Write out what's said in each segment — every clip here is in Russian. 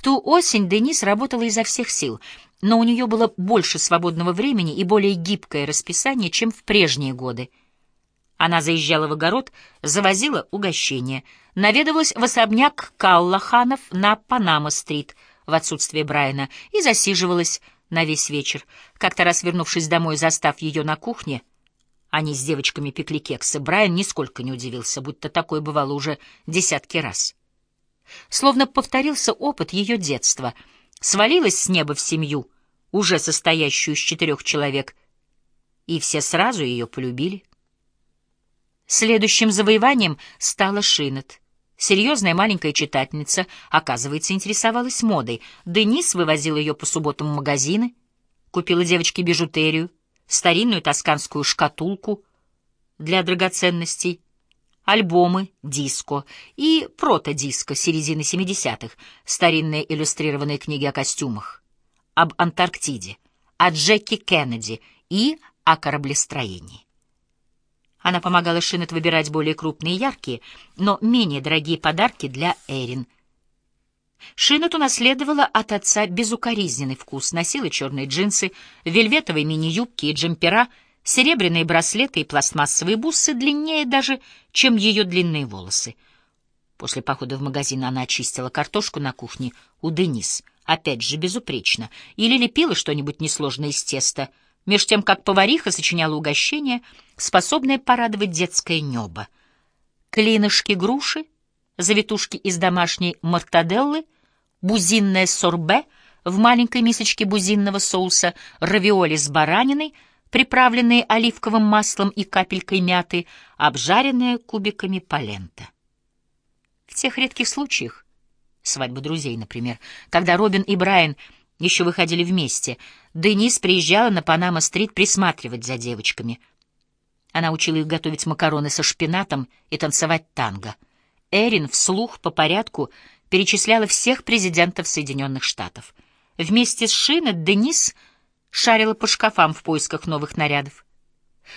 В ту осень Денис работала изо всех сил, но у нее было больше свободного времени и более гибкое расписание, чем в прежние годы. Она заезжала в огород, завозила угощения, наведывалась в особняк Каллаханов на Панама-стрит в отсутствие Брайана и засиживалась на весь вечер. Как-то раз, вернувшись домой, застав ее на кухне, они с девочками пекли кексы, Брайан нисколько не удивился, будто такое бывало уже десятки раз. Словно повторился опыт ее детства. Свалилась с неба в семью, уже состоящую из четырех человек, и все сразу ее полюбили. Следующим завоеванием стала Шинет. Серьезная маленькая читательница, оказывается, интересовалась модой. Денис вывозил ее по субботам в магазины, купила девочке бижутерию, старинную тосканскую шкатулку для драгоценностей, альбомы диско и протодиско середины 70-х, старинные иллюстрированные книги о костюмах, об Антарктиде, о Джеки Кеннеди и о кораблестроении. Она помогала Шинет выбирать более крупные и яркие, но менее дорогие подарки для Эрин. Шинет унаследовала от отца безукоризненный вкус, носила черные джинсы, вельветовые мини-юбки и джемпера, серебряные браслеты и пластмассовые бусы длиннее даже, чем ее длинные волосы. После похода в магазин она очистила картошку на кухне у Денис, опять же безупречно, или лепила что-нибудь несложное из теста — меж тем как повариха сочиняла угощение, способное порадовать детское небо. Клинышки груши, завитушки из домашней мартаделлы, бузинное сорбе в маленькой мисочке бузинного соуса, равиоли с бараниной, приправленные оливковым маслом и капелькой мяты, обжаренные кубиками полента. В тех редких случаях, свадьбы друзей, например, когда Робин и Брайан — еще выходили вместе. Денис приезжала на Панама-стрит присматривать за девочками. Она учила их готовить макароны со шпинатом и танцевать танго. Эрин вслух по порядку перечисляла всех президентов Соединенных Штатов. Вместе с Шинет Денис шарила по шкафам в поисках новых нарядов.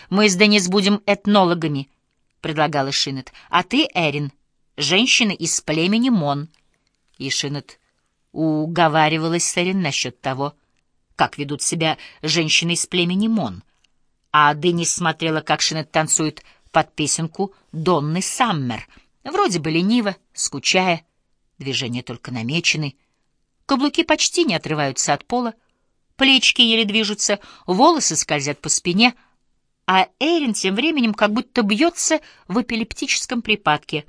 «Мы с Денис будем этнологами», — предлагала Шинет, «а ты, Эрин, женщина из племени Мон». И Шинет уговаривалась Сэрин насчет того, как ведут себя женщины из племени Мон, а Денис смотрела, как Шинет танцует под песенку Донны Саммер, вроде бы лениво, скучая, движения только намечены, каблуки почти не отрываются от пола, плечики еле движутся, волосы скользят по спине, а Эрин тем временем как будто бьется в эпилептическом припадке.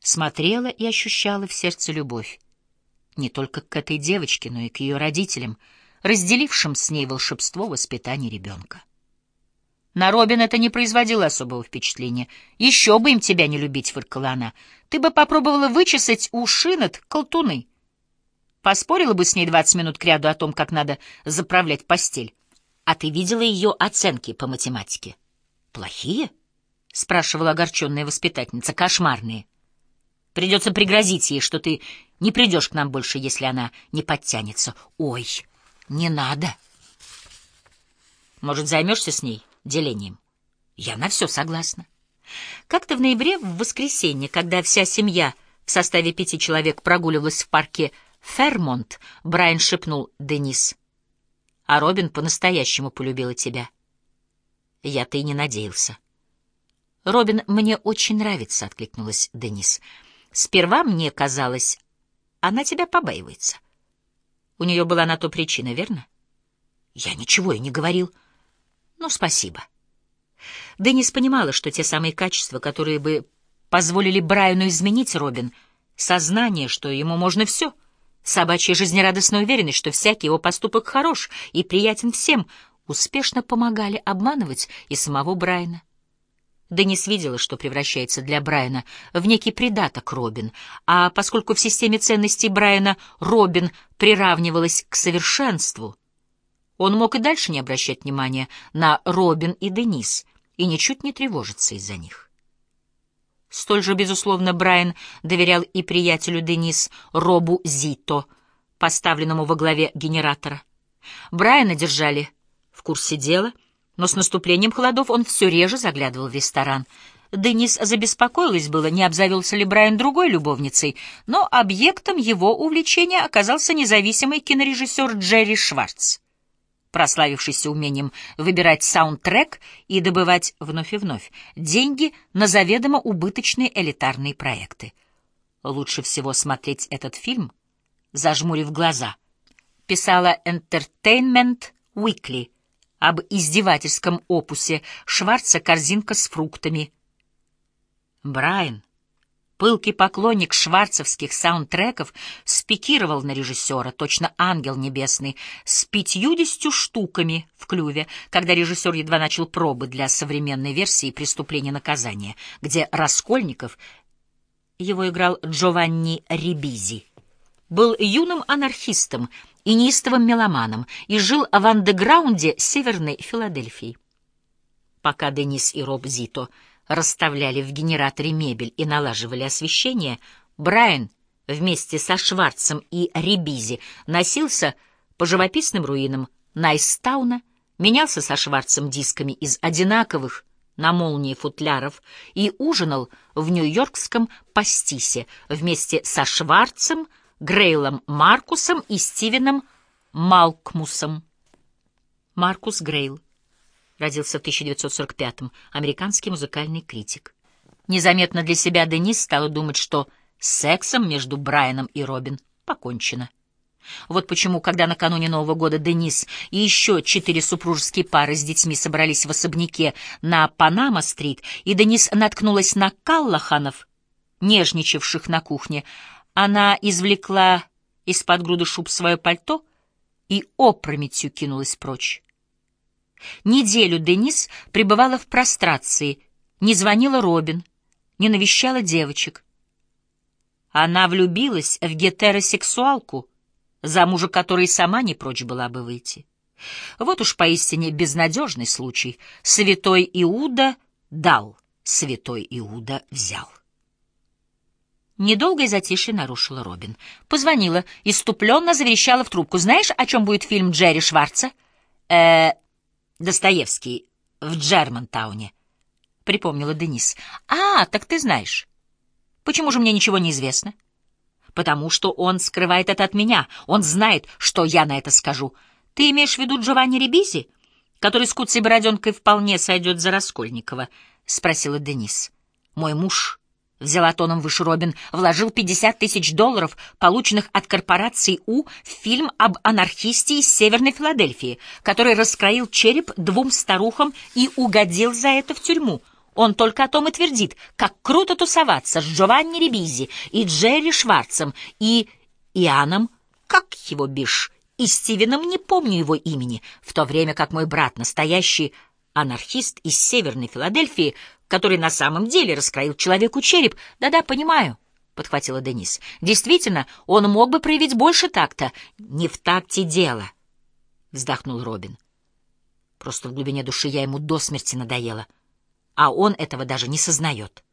Смотрела и ощущала в сердце любовь не только к этой девочке, но и к ее родителям, разделившим с ней волшебство воспитания ребенка. На Робин это не производило особого впечатления. «Еще бы им тебя не любить», — фыркала она. «Ты бы попробовала вычесать у Шинет колтуны. Поспорила бы с ней двадцать минут кряду о том, как надо заправлять постель. А ты видела ее оценки по математике?» «Плохие?» — спрашивала огорченная воспитательница. «Кошмарные. Придется пригрозить ей, что ты не придешь к нам больше, если она не подтянется. Ой, не надо. Может, займешься с ней делением? Я на все согласна. Как-то в ноябре, в воскресенье, когда вся семья в составе пяти человек прогуливалась в парке Фермонт, Брайан шепнул Денис. А Робин по-настоящему полюбила тебя. Я-то и не надеялся. «Робин мне очень нравится», — откликнулась Денис. «Сперва мне казалось, она тебя побаивается. У нее была на то причина, верно? Я ничего и не говорил. Ну, спасибо. Деннис понимала, что те самые качества, которые бы позволили Брайану изменить Робин, сознание, что ему можно все, собачья жизнерадостная уверенность, что всякий его поступок хорош и приятен всем, успешно помогали обманывать и самого Брайана. Денис видела, что превращается для Брайана в некий придаток Робин, а поскольку в системе ценностей Брайана Робин приравнивалась к совершенству, он мог и дальше не обращать внимания на Робин и Денис и ничуть не тревожиться из-за них. Столь же, безусловно, Брайан доверял и приятелю Денис Робу Зито, поставленному во главе генератора. Брайана держали в курсе дела — но с наступлением холодов он все реже заглядывал в ресторан. Денис забеспокоилась было, не обзавелся ли Брайан другой любовницей, но объектом его увлечения оказался независимый кинорежиссер Джерри Шварц, прославившийся умением выбирать саундтрек и добывать вновь и вновь деньги на заведомо убыточные элитарные проекты. Лучше всего смотреть этот фильм, зажмурив глаза, писала Entertainment Weekly об издевательском опусе Шварца «Корзинка с фруктами», Брайан, пылкий поклонник шварцевских саундтреков, спикировал на режиссера, точно ангел небесный, с пятьюдесятью штуками в клюве, когда режиссер едва начал пробы для современной версии «Преступление наказания», где Раскольников, его играл Джованни Рибизи, был юным анархистом и неистовым меломаном и жил в андеграунде Северной Филадельфии. Пока Денис и Роб Зито — расставляли в генераторе мебель и налаживали освещение, Брайан вместе со Шварцем и Рибизи носился по живописным руинам Найстауна, менялся со Шварцем дисками из одинаковых на молнии футляров и ужинал в нью-йоркском пастисе вместе со Шварцем, Грейлом Маркусом и Стивеном Малкмусом. Маркус Грейл родился в 1945-м, американский музыкальный критик. Незаметно для себя Денис стала думать, что с сексом между Брайаном и Робин покончено. Вот почему, когда накануне Нового года Денис и еще четыре супружеские пары с детьми собрались в особняке на Панама-стрит, и Денис наткнулась на Каллаханов, нежничавших на кухне, она извлекла из-под груды шуб свое пальто и опрометью кинулась прочь. Неделю Денис пребывала в прострации, не звонила Робин, не навещала девочек. Она влюбилась в гетеросексуалку, замужа которой сама не прочь была бы выйти. Вот уж поистине безнадежный случай. Святой Иуда дал, святой Иуда взял. Недолгое затишье нарушила Робин. Позвонила, иступленно заверещала в трубку. «Знаешь, о чем будет фильм Джерри Шварца?» «Э, Достоевский в Джермантауне, — припомнила Денис. — А, так ты знаешь. Почему же мне ничего не известно? — Потому что он скрывает это от меня. Он знает, что я на это скажу. Ты имеешь в виду Джованни Рибизи, который с куцей бороденкой вполне сойдет за Раскольникова? — спросила Денис. — Мой муж взяла тоном выше Робин, вложил 50 тысяч долларов, полученных от корпорации У, в фильм об анархисте из Северной Филадельфии, который раскроил череп двум старухам и угодил за это в тюрьму. Он только о том и твердит, как круто тусоваться с Джованни Рибизи и Джерри Шварцем и Ианом, как его бишь, и Стивеном, не помню его имени, в то время как мой брат, настоящий анархист из Северной Филадельфии, который на самом деле раскроил человеку череп. Да-да, понимаю, — подхватила Денис. Действительно, он мог бы проявить больше такта. Не в такте дело, — вздохнул Робин. Просто в глубине души я ему до смерти надоела, а он этого даже не сознает.